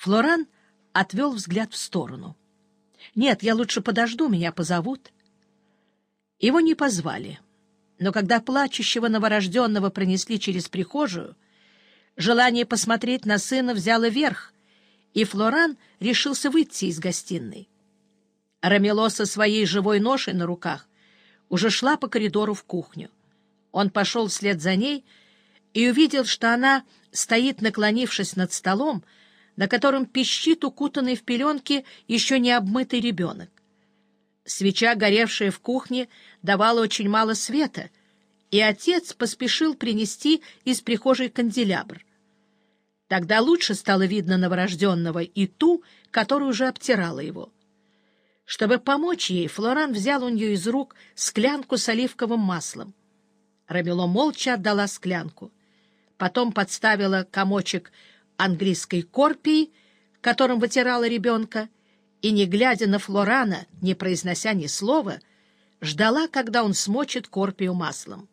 Флоран отвел взгляд в сторону. «Нет, я лучше подожду, меня позовут». Его не позвали, но когда плачущего новорожденного пронесли через прихожую, желание посмотреть на сына взяло верх, и Флоран решился выйти из гостиной. Рамело со своей живой ношей на руках уже шла по коридору в кухню. Он пошел вслед за ней и увидел, что она стоит, наклонившись над столом, на котором пищит укутанный в пеленки еще не обмытый ребенок. Свеча, горевшая в кухне, давала очень мало света, и отец поспешил принести из прихожей канделябр. Тогда лучше стало видно новорожденного и ту, которая уже обтирала его. Чтобы помочь ей, Флоран взял у нее из рук склянку с оливковым маслом. Рамило молча отдала склянку. Потом подставила комочек английской корпии, которым вытирала ребенка, и, не глядя на Флорана, не произнося ни слова, ждала, когда он смочит корпию маслом.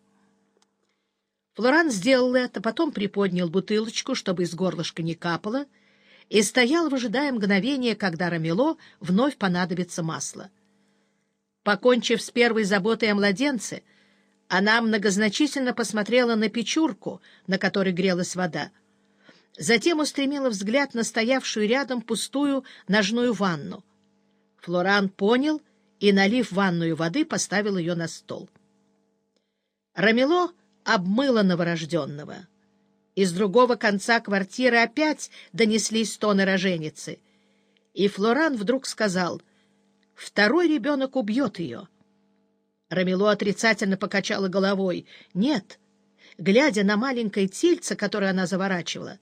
Флоран сделал это, потом приподнял бутылочку, чтобы из горлышка не капало, и стоял, выжидая мгновения, когда Рамело вновь понадобится масло. Покончив с первой заботой о младенце, она многозначительно посмотрела на печурку, на которой грелась вода. Затем устремила взгляд на стоявшую рядом пустую ножную ванну. Флоран понял и, налив ванную воды, поставил ее на стол. Рамело обмыло новорожденного. Из другого конца квартиры опять донеслись стоны роженицы. И Флоран вдруг сказал, «Второй ребенок убьет ее». Рамело отрицательно покачала головой. «Нет». Глядя на маленькое тельце, которое она заворачивала,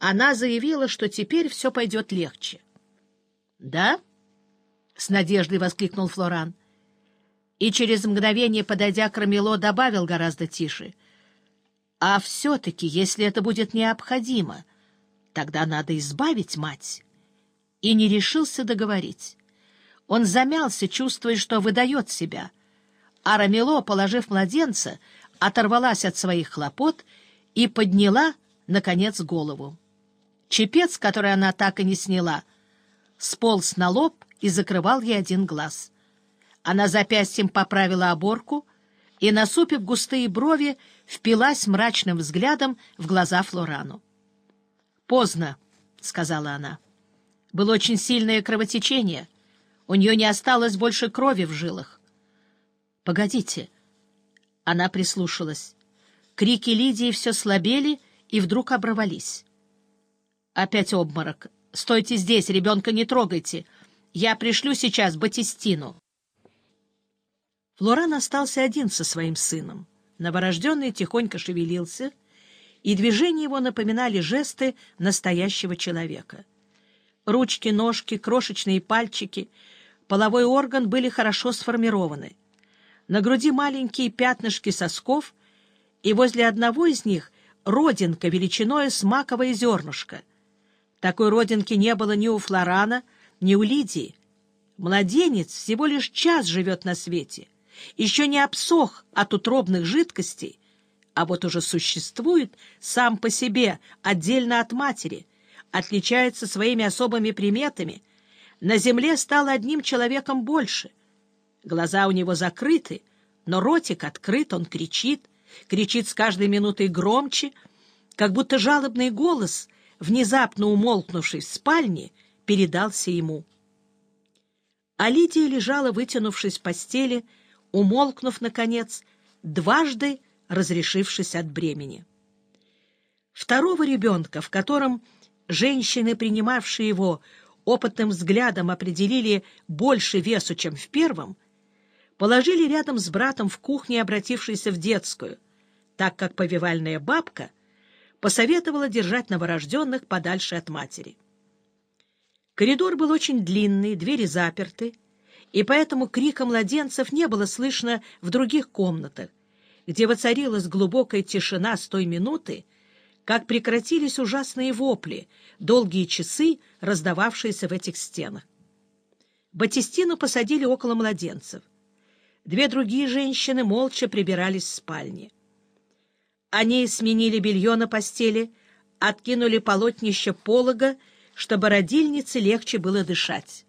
она заявила, что теперь все пойдет легче. «Да?» — с надеждой воскликнул Флоран. И через мгновение, подойдя к Рамело, добавил гораздо тише. «А все-таки, если это будет необходимо, тогда надо избавить мать». И не решился договорить. Он замялся, чувствуя, что выдает себя. А Рамело, положив младенца, оторвалась от своих хлопот и подняла, наконец, голову. Чепец, который она так и не сняла, сполз на лоб и закрывал ей один глаз. Она запястьем поправила оборку и, насупив густые брови, впилась мрачным взглядом в глаза Флорану. «Поздно», — сказала она. «Было очень сильное кровотечение. У нее не осталось больше крови в жилах». «Погодите». Она прислушалась. Крики Лидии все слабели и вдруг оборвались. Опять обморок. «Стойте здесь, ребенка не трогайте. Я пришлю сейчас Батистину». Флоран остался один со своим сыном. Новорожденный тихонько шевелился, и движения его напоминали жесты настоящего человека. Ручки, ножки, крошечные пальчики, половой орган были хорошо сформированы. На груди маленькие пятнышки сосков, и возле одного из них родинка величиной с маковое зернышко — такой родинки не было ни у Флорана, ни у Лидии. Младенец всего лишь час живет на свете, еще не обсох от утробных жидкостей, а вот уже существует сам по себе, отдельно от матери, отличается своими особыми приметами, на земле стал одним человеком больше. Глаза у него закрыты, но ротик открыт, он кричит, кричит с каждой минутой громче, как будто жалобный голос — внезапно умолкнувший в спальне, передался ему. А Лидия лежала, вытянувшись в постели, умолкнув, наконец, дважды разрешившись от бремени. Второго ребенка, в котором женщины, принимавшие его, опытным взглядом определили больше весу, чем в первом, положили рядом с братом в кухне, обратившейся в детскую, так как повивальная бабка — посоветовала держать новорожденных подальше от матери. Коридор был очень длинный, двери заперты, и поэтому крика младенцев не было слышно в других комнатах, где воцарилась глубокая тишина с той минуты, как прекратились ужасные вопли, долгие часы, раздававшиеся в этих стенах. Батистину посадили около младенцев. Две другие женщины молча прибирались в спальне. Они сменили белье на постели, откинули полотнище полога, чтобы родильнице легче было дышать.